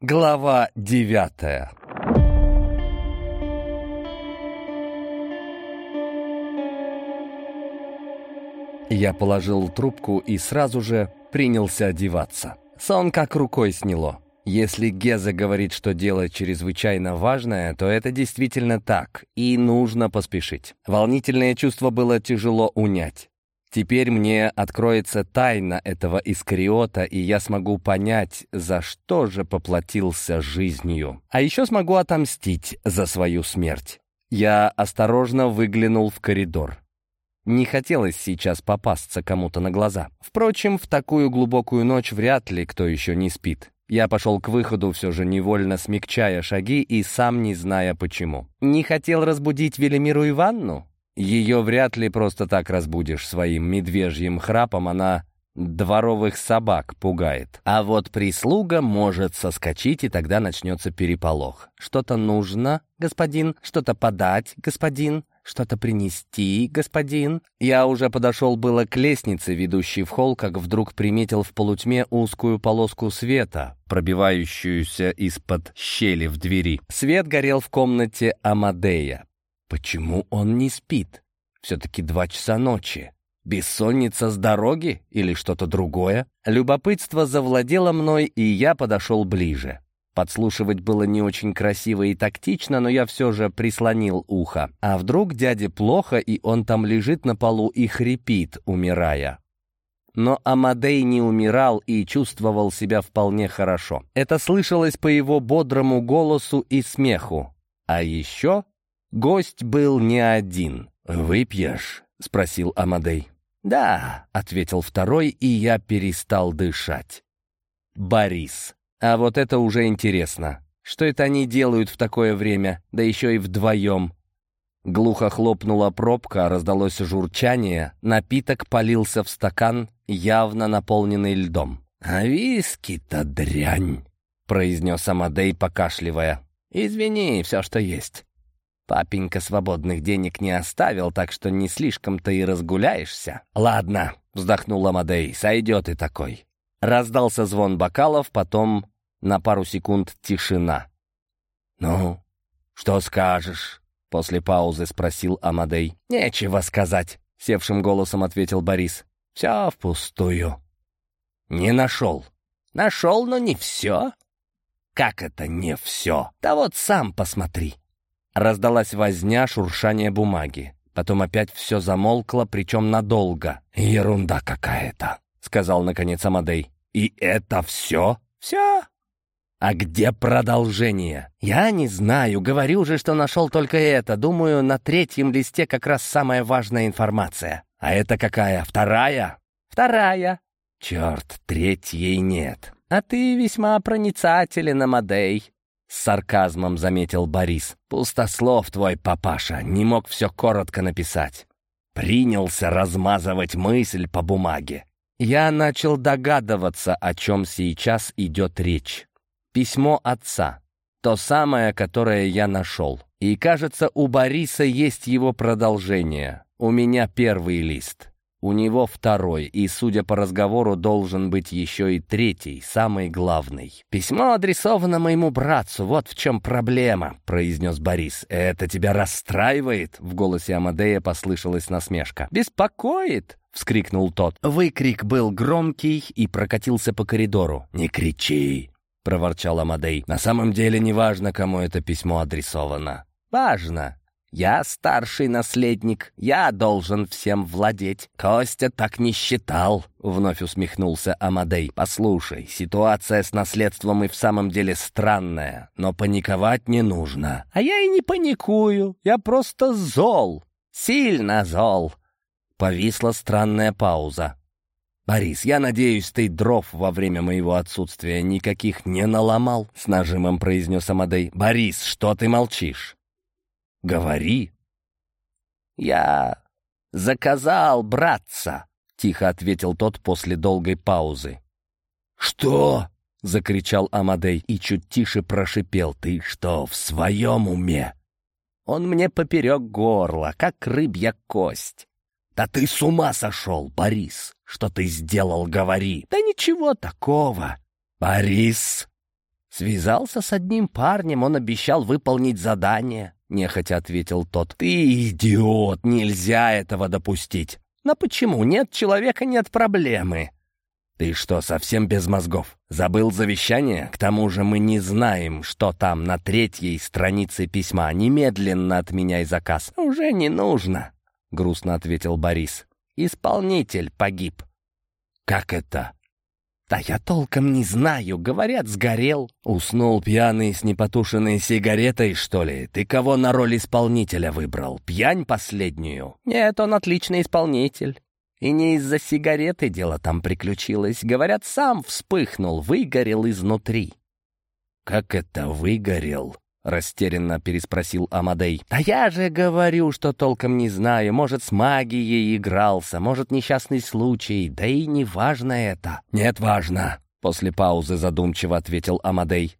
Глава девятая Я положил трубку и сразу же принялся одеваться. Сон как рукой сняло. Если Геза говорит, что дело чрезвычайно важное, то это действительно так, и нужно поспешить. Волнительное чувство было тяжело унять. Теперь мне откроется тайна этого Искариота, и я смогу понять, за что же поплатился жизнью. А еще смогу отомстить за свою смерть. Я осторожно выглянул в коридор. Не хотелось сейчас попасться кому-то на глаза. Впрочем, в такую глубокую ночь вряд ли кто еще не спит. Я пошел к выходу, все же невольно смягчая шаги и сам не зная почему. Не хотел разбудить Велимиру Иванну? Ее вряд ли просто так разбудишь своим медвежьим храпом, она дворовых собак пугает. А вот прислуга может соскочить, и тогда начнется переполох. Что-то нужно, господин, что-то подать, господин, что-то принести, господин. Я уже подошел было к лестнице, ведущей в холл, как вдруг приметил в полутьме узкую полоску света, пробивающуюся из-под щели в двери. Свет горел в комнате Амадея. Почему он не спит? Все-таки два часа ночи. Бессонница с дороги или что-то другое? Любопытство завладело мной, и я подошел ближе. Подслушивать было не очень красиво и тактично, но я все же прислонил ухо. А вдруг дяде плохо, и он там лежит на полу и хрипит, умирая? Но Амадей не умирал и чувствовал себя вполне хорошо. Это слышалось по его бодрому голосу и смеху. А еще гость был не один. «Выпьешь?» — спросил Амадей. «Да», — ответил второй, и я перестал дышать. «Борис». А вот это уже интересно. Что это они делают в такое время, да еще и вдвоем? Глухо хлопнула пробка, раздалось журчание, напиток полился в стакан, явно наполненный льдом. «А виски-то дрянь!» — произнес Амадей, покашливая. «Извини, все, что есть. Папенька свободных денег не оставил, так что не слишком-то и разгуляешься». «Ладно», — вздохнул Амадей, — «сойдет и такой». Раздался звон бокалов, потом на пару секунд тишина. «Ну, что скажешь?» — после паузы спросил Амадей. «Нечего сказать», — севшим голосом ответил Борис. «Все впустую». «Не нашел». «Нашел, но не все». «Как это не все?» «Да вот сам посмотри». Раздалась возня, шуршание бумаги. Потом опять все замолкло, причем надолго. «Ерунда какая-то», — сказал наконец Амадей. «И это все?» «Все». «А где продолжение?» «Я не знаю. Говорю же, что нашел только это. Думаю, на третьем листе как раз самая важная информация». «А это какая? Вторая?» «Вторая». «Черт, третьей нет». «А ты весьма проницателен, Амадей», — с сарказмом заметил Борис. «Пустослов твой папаша, не мог все коротко написать. Принялся размазывать мысль по бумаге. Я начал догадываться, о чем сейчас идет речь. Письмо отца. То самое, которое я нашел. И, кажется, у Бориса есть его продолжение. У меня первый лист. У него второй, и, судя по разговору, должен быть еще и третий, самый главный. «Письмо адресовано моему братцу, вот в чем проблема», — произнес Борис. «Это тебя расстраивает?» — в голосе Амадея послышалась насмешка. «Беспокоит?» — вскрикнул тот. Выкрик был громкий и прокатился по коридору. «Не кричи!» — проворчал Амадей. «На самом деле не важно, кому это письмо адресовано». «Важно. Я старший наследник, я должен всем владеть. Костя так не считал, вновь усмехнулся Амадей. Послушай, ситуация с наследством и в самом деле странная, но паниковать не нужно. А я и не паникую, я просто зол, сильно зол. Повисла странная пауза. «Борис, я надеюсь, ты дров во время моего отсутствия никаких не наломал?» — с нажимом произнес Амадей. «Борис, что ты молчишь?» Говори. Я заказал братца, тихо ответил тот после долгой паузы. Что? закричал Амадей и чуть тише прошипел. Ты что, в своем уме? Он мне поперек горла, как рыбья кость. «Да ты с ума сошел, Борис! Что ты сделал, говори!» «Да ничего такого!» «Борис!» «Связался с одним парнем, он обещал выполнить задание», — нехотя ответил тот. «Ты идиот! Нельзя этого допустить!» «Но почему? Нет человека, нет проблемы!» «Ты что, совсем без мозгов? Забыл завещание? К тому же мы не знаем, что там на третьей странице письма. Немедленно отменяй заказ». «Уже не нужно», — грустно ответил Борис. «Исполнитель погиб». «Как это?» «Да я толком не знаю. Говорят, сгорел». «Уснул пьяный с непотушенной сигаретой, что ли? Ты кого на роль исполнителя выбрал? Пьянь последнюю?» «Нет, он отличный исполнитель. И не из-за сигареты дело там приключилось. Говорят, сам вспыхнул, выгорел изнутри». «Как это выгорел?» — растерянно переспросил Амадей. «Да я же говорю, что толком не знаю. Может, с магией игрался, может, несчастный случай. Да и не важно это». «Нет, важно», — после паузы задумчиво ответил Амадей.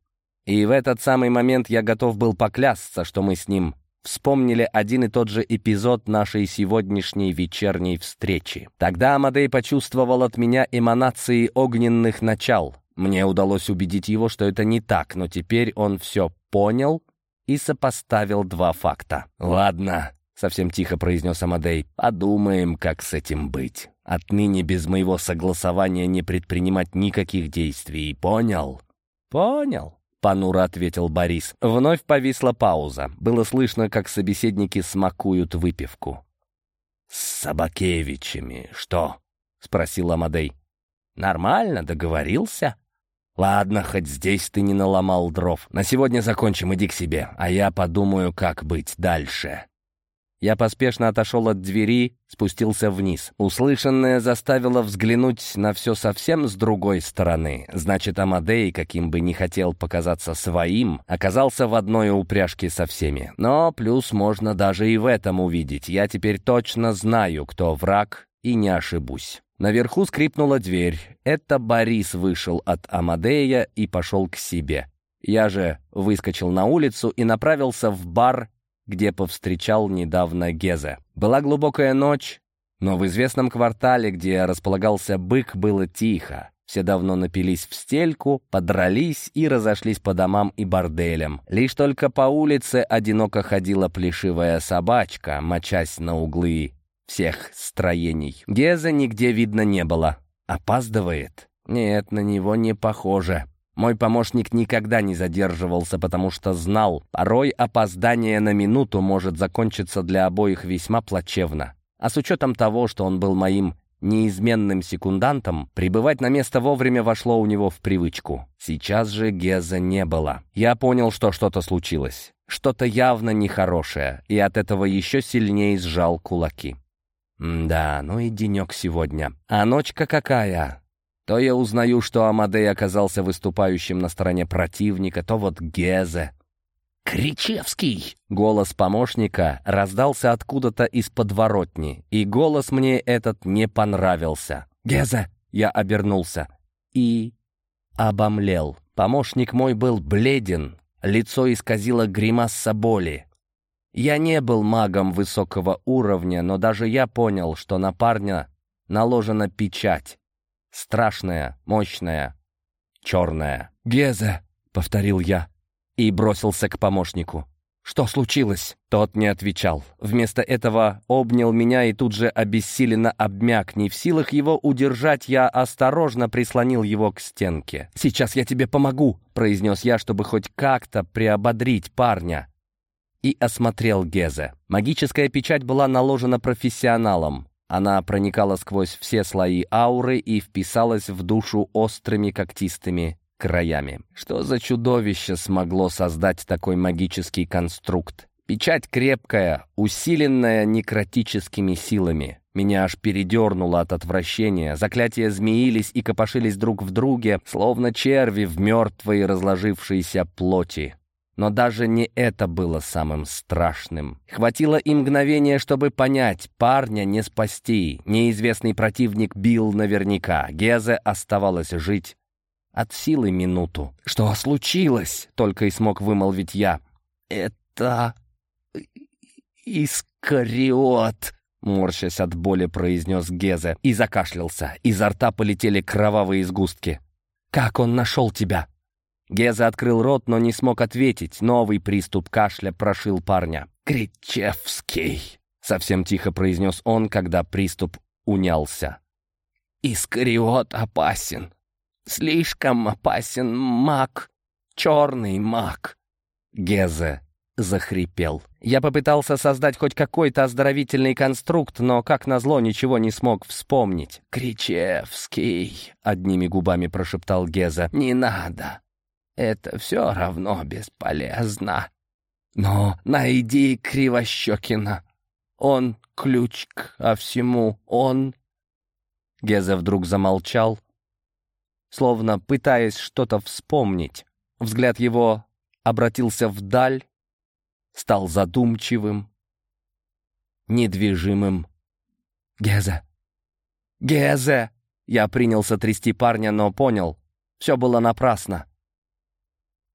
И в этот самый момент я готов был поклясться, что мы с ним вспомнили один и тот же эпизод нашей сегодняшней вечерней встречи. Тогда Амадей почувствовал от меня эманации огненных начал. Мне удалось убедить его, что это не так, но теперь он все понял и сопоставил два факта. «Ладно», — совсем тихо произнес Амадей, — «подумаем, как с этим быть. Отныне без моего согласования не предпринимать никаких действий. Понял?» «Понял», — понуро ответил Борис. Вновь повисла пауза. Было слышно, как собеседники смакуют выпивку. «С Собакевичами что?» — спросил Амадей. «Нормально, договорился». «Ладно, хоть здесь ты не наломал дров. На сегодня закончим, иди к себе, а я подумаю, как быть дальше». Я поспешно отошел от двери, спустился вниз. Услышанное заставило взглянуть на все совсем с другой стороны. Значит, Амадей, каким бы ни хотел показаться своим, оказался в одной упряжке со всеми. Но плюс можно даже и в этом увидеть. Я теперь точно знаю, кто враг, и не ошибусь. Наверху скрипнула дверь. Это Борис вышел от Амадея и пошел к себе. Я же выскочил на улицу и направился в бар, где повстречал недавно Гезе. Была глубокая ночь, но в известном квартале, где располагался бык, было тихо. Все давно напились в стельку, подрались и разошлись по домам и борделям. Лишь только по улице одиноко ходила плешивая собачка, мочась на углы всех строений. Геза нигде видно не было. Опаздывает? Нет, на него не похоже. Мой помощник никогда не задерживался, потому что знал, порой опоздание на минуту может закончиться для обоих весьма плачевно. А с учетом того, что он был моим неизменным секундантом, прибывать на место вовремя вошло у него в привычку. Сейчас же Геза не было. Я понял, что что-то случилось. Что-то явно нехорошее, и от этого еще сильнее сжал кулаки. Да, ну и денек сегодня. А ночка какая? То я узнаю, что Амадей оказался выступающим на стороне противника, то вот Гезе. «Кричевский!» Голос помощника раздался откуда-то из подворотни, и голос мне этот не понравился. «Гезе!» Я обернулся и обомлел. Помощник мой был бледен, лицо исказило гримаса боли. Я не был магом высокого уровня, но даже я понял, что на парня наложена печать. Страшная, мощная, черная. «Гезе!» — повторил я и бросился к помощнику. «Что случилось?» Тот не отвечал. Вместо этого обнял меня и тут же обессиленно обмяк. Не в силах его удержать, я осторожно прислонил его к стенке. «Сейчас я тебе помогу», — произнес я, чтобы хоть как-то приободрить парня и осмотрел Гезе. Магическая печать была наложена профессионалом. Она проникала сквозь все слои ауры и вписалась в душу острыми когтистыми краями. Что за чудовище смогло создать такой магический конструкт? Печать крепкая, усиленная некротическими силами. Меня аж передернуло от отвращения. Заклятия змеились и копошились друг в друге, словно черви в мертвой разложившейся плоти. Но даже не это было самым страшным. Хватило и мгновения, чтобы понять, парня не спасти. Неизвестный противник бил наверняка. Гезе оставалось жить от силы минуту. «Что случилось?» — только и смог вымолвить я. «Это... Искариот!» — морщась от боли, произнес Гезе и закашлялся. Изо рта полетели кровавые сгустки. «Как он нашел тебя?» Геза открыл рот, но не смог ответить. Новый приступ кашля прошил парня. «Кричевский!» — совсем тихо произнес он, когда приступ унялся. «Искариот опасен. Слишком опасен маг. Черный маг». Гезе захрипел. Я попытался создать хоть какой-то оздоровительный конструкт, но, как назло, ничего не смог вспомнить. «Кричевский», — одними губами прошептал Геза, — «не надо. Это все равно бесполезно. Но найди Кривощекина. Он ключ ко всему, он...» Геза вдруг замолчал, словно пытаясь что-то вспомнить. Взгляд его обратился вдаль, стал задумчивым, недвижимым. «Гезе! Гезе!» Я принялся трясти парня, но понял, все было напрасно.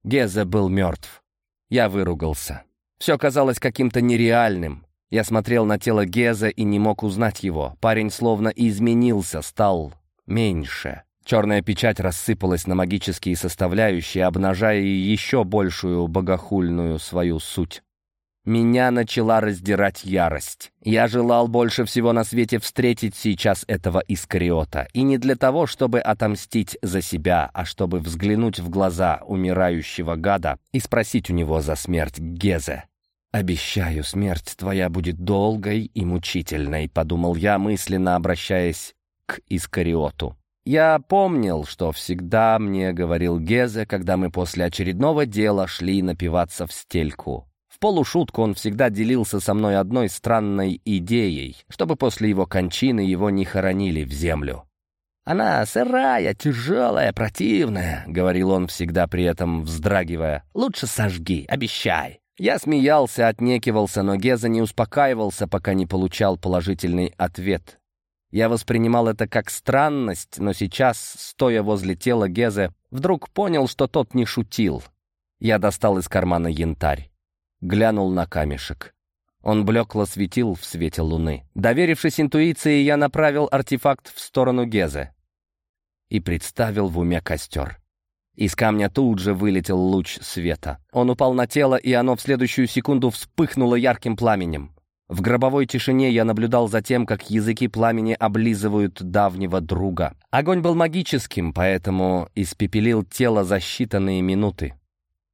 Гезе был мертв. Я выругался. Все казалось каким-то нереальным. Я смотрел на тело Геза и не мог узнать его. Парень словно изменился, стал меньше. Черная печать рассыпалась на магические составляющие, обнажая еще большую богохульную свою суть. Меня начала раздирать ярость. Я желал больше всего на свете встретить сейчас этого Искариота. И не для того, чтобы отомстить за себя, а чтобы взглянуть в глаза умирающего гада и спросить у него за смерть Гезе. «Обещаю, смерть твоя будет долгой и мучительной», — подумал я, мысленно обращаясь к Искариоту. Я помнил, что всегда мне говорил Гезе, когда мы после очередного дела шли напиваться в стельку. В полушутку он всегда делился со мной одной странной идеей, чтобы после его кончины его не хоронили в землю. «Она сырая, тяжелая, противная», — говорил он всегда при этом вздрагивая. «Лучше сожги, обещай». Я смеялся, отнекивался, но Геза не успокаивался, пока не получал положительный ответ. Я воспринимал это как странность, но сейчас, стоя возле тела Гезе, вдруг понял, что тот не шутил. Я достал из кармана янтарь. Глянул на камешек. Он блекло светил в свете луны. Доверившись интуиции, я направил артефакт в сторону Гезе и представил в уме костер. Из камня тут же вылетел луч света. Он упал на тело, и оно в следующую секунду вспыхнуло ярким пламенем. В гробовой тишине я наблюдал за тем, как языки пламени облизывают давнего друга. Огонь был магическим, поэтому испепелил тело за считанные минуты.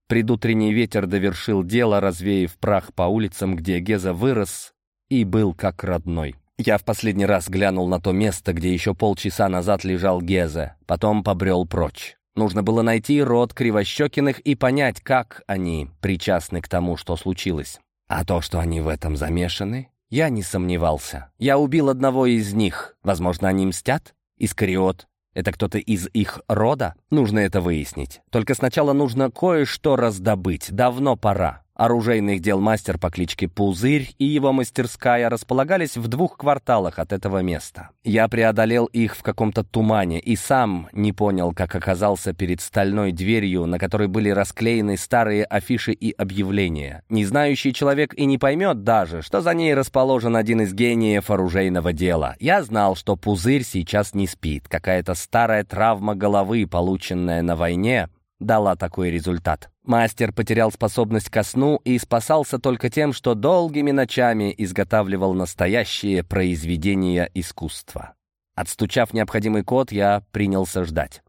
Предутренний ветер довершил дело, развеяв прах по улицам, где Геза вырос и был как родной. Я в последний раз глянул на то место, где еще полчаса назад лежал Геза, потом побрел прочь. Нужно было найти род Кривощекиных и понять, как они причастны к тому, что случилось. А то, что они в этом замешаны, я не сомневался. Я убил одного из них. Возможно, они мстят? Искариот. Это кто-то из их рода? Нужно это выяснить. Только сначала нужно кое-что раздобыть. Давно пора. Оружейных дел мастер по кличке Пузырь и его мастерская располагались в двух кварталах от этого места. Я преодолел их в каком-то тумане и сам не понял, как оказался перед стальной дверью, на которой были расклеены старые афиши и объявления. Не знающий человек и не поймет даже, что за ней расположен один из гениев оружейного дела. Я знал, что Пузырь сейчас не спит. Какая-то старая травма головы, полученная на войне, дала такой результат. Мастер потерял способность ко сну и спасался только тем, что долгими ночами изготавливал настоящие произведения искусства. Отстучав необходимый код, я принялся ждать.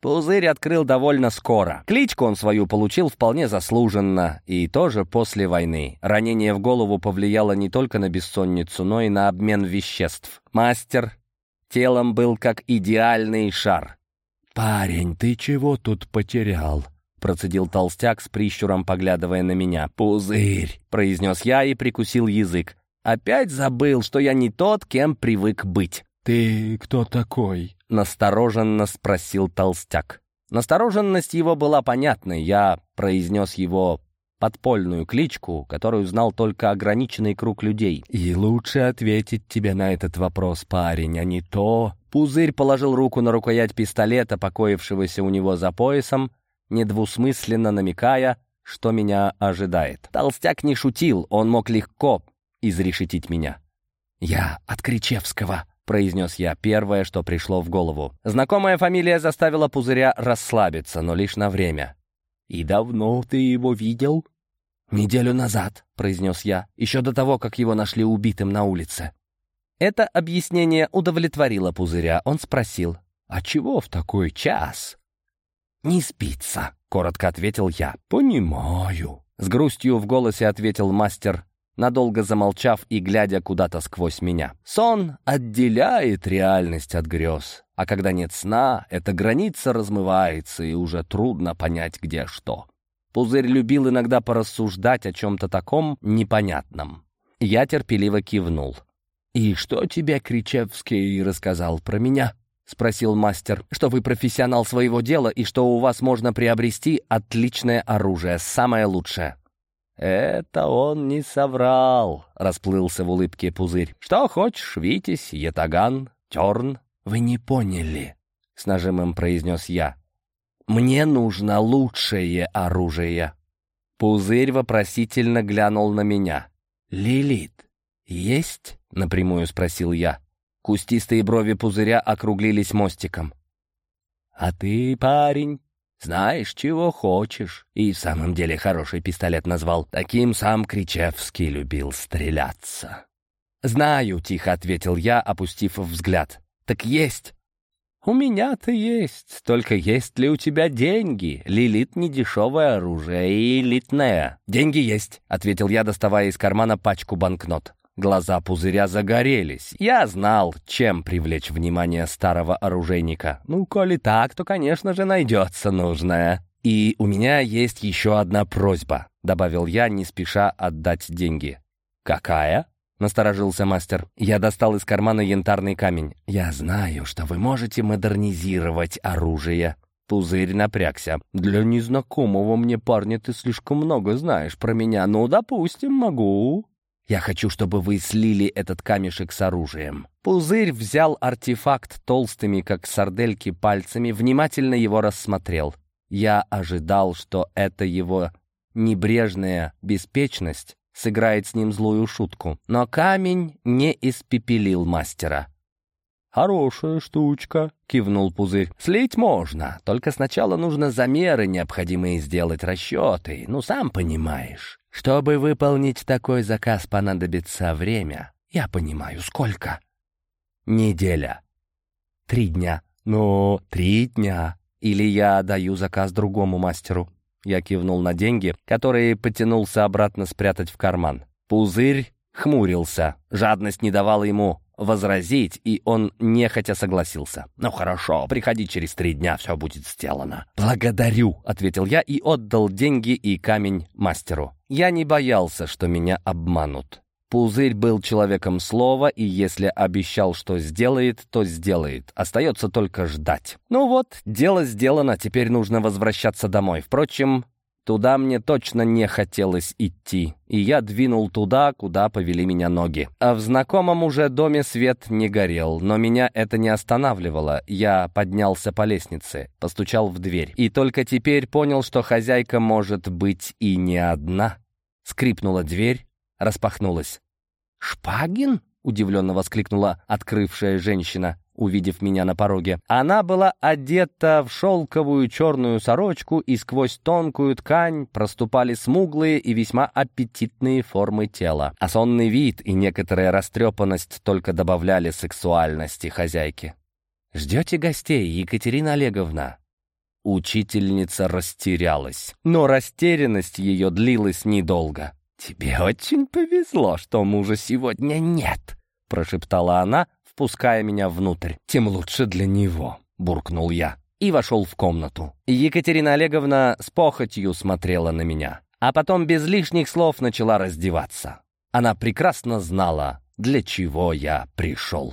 Пузырь открыл довольно скоро. Кличку он свою получил вполне заслуженно, и тоже после войны. Ранение в голову повлияло не только на бессонницу, но и на обмен веществ. Мастер телом был как идеальный шар. «Парень, ты чего тут потерял?» Процедил толстяк с прищуром, поглядывая на меня. «Пузырь!» — произнес я и прикусил язык. «Опять забыл, что я не тот, кем привык быть». «Ты кто такой?» — настороженно спросил толстяк. Настороженность его была понятной. Я произнес его подпольную кличку, которую знал только ограниченный круг людей. «И лучше ответить тебе на этот вопрос, парень, а не то...» Пузырь положил руку на рукоять пистолета, покоившегося у него за поясом, недвусмысленно намекая, что меня ожидает. Толстяк не шутил, он мог легко изрешетить меня. «Я от Кричевского», произнес я первое, что пришло в голову. Знакомая фамилия заставила пузыря расслабиться, но лишь на время. «И давно ты его видел?» «Неделю назад», — произнес я, еще до того, как его нашли убитым на улице. Это объяснение удовлетворило пузыря. Он спросил, «А чего в такой час?» «Не спится», — коротко ответил я. «Понимаю». С грустью в голосе ответил мастер, надолго замолчав и глядя куда-то сквозь меня. «Сон отделяет реальность от грез, а когда нет сна, эта граница размывается, и уже трудно понять, где что». Пузырь любил иногда порассуждать о чем-то таком непонятном. Я терпеливо кивнул. «И что тебе Кричевский рассказал про меня?» — спросил мастер. «Что вы профессионал своего дела и что у вас можно приобрести отличное оружие, самое лучшее». «Это он не соврал», — расплылся в улыбке пузырь. «Что хочешь, Витязь, Ятаган, Терн?» «Вы не поняли», — с нажимом произнес я. «Мне нужно лучшее оружие». Пузырь вопросительно глянул на меня. «Лилит, есть?» — напрямую спросил я. Кустистые брови пузыря округлились мостиком. «А ты, парень, знаешь, чего хочешь?» И в самом деле хороший пистолет назвал. Таким сам Кричевский любил стреляться. «Знаю», — тихо ответил я, опустив взгляд. «Так есть». «У меня-то есть. Только есть ли у тебя деньги? Лилит — недешевое оружие и элитное». «Деньги есть», — ответил я, доставая из кармана пачку банкнот. Глаза пузыря загорелись. Я знал, чем привлечь внимание старого оружейника. Ну, коли так, то, конечно же, найдется нужное. «И у меня есть еще одна просьба», — добавил я, не спеша отдать деньги. «Какая?» — насторожился мастер. Я достал из кармана янтарный камень. «Я знаю, что вы можете модернизировать оружие». Пузырь напрягся. «Для незнакомого мне парня ты слишком много знаешь про меня. Ну, допустим, могу». Я хочу, чтобы вы слили этот камешек с оружием». Пузырь взял артефакт толстыми, как сардельки, пальцами, внимательно его рассмотрел. Я ожидал, что это его небрежная беспечность сыграет с ним злую шутку. Но камень не испепелил мастера. «Хорошая штучка», — кивнул Пузырь. «Слить можно, только сначала нужно замеры необходимые сделать, расчеты, ну, сам понимаешь». Чтобы выполнить такой заказ, понадобится время. Я понимаю, сколько? Неделя. Три дня. Ну, три дня. Или я даю заказ другому мастеру. Я кивнул на деньги, которые потянулся обратно спрятать в карман. Пузырь хмурился. Жадность не давала ему возразить, и он нехотя согласился. «Ну хорошо, приходи через три дня, все будет сделано». «Благодарю», — ответил я и отдал деньги и камень мастеру. Я не боялся, что меня обманут. Пузырь был человеком слова, и если обещал, что сделает, то сделает. Остается только ждать. Ну вот, дело сделано, теперь нужно возвращаться домой. Впрочем, Туда мне точно не хотелось идти, и я двинул туда, куда повели меня ноги. А в знакомом уже доме свет не горел, но меня это не останавливало. Я поднялся по лестнице, постучал в дверь, и только теперь понял, что хозяйка может быть и не одна. Скрипнула дверь, распахнулась. «Шпагин?» — удивленно воскликнула открывшая женщина увидев меня на пороге. Она была одета в шелковую черную сорочку, и сквозь тонкую ткань проступали смуглые и весьма аппетитные формы тела. А сонный вид и некоторая растрепанность только добавляли сексуальности хозяйки. «Ждете гостей, Екатерина Олеговна?» Учительница растерялась, но растерянность ее длилась недолго. «Тебе очень повезло, что мужа сегодня нет», — прошептала она, впуская меня внутрь. «Тем лучше для него», — буркнул я и вошел в комнату. Екатерина Олеговна с похотью смотрела на меня, а потом без лишних слов начала раздеваться. Она прекрасно знала, для чего я пришел.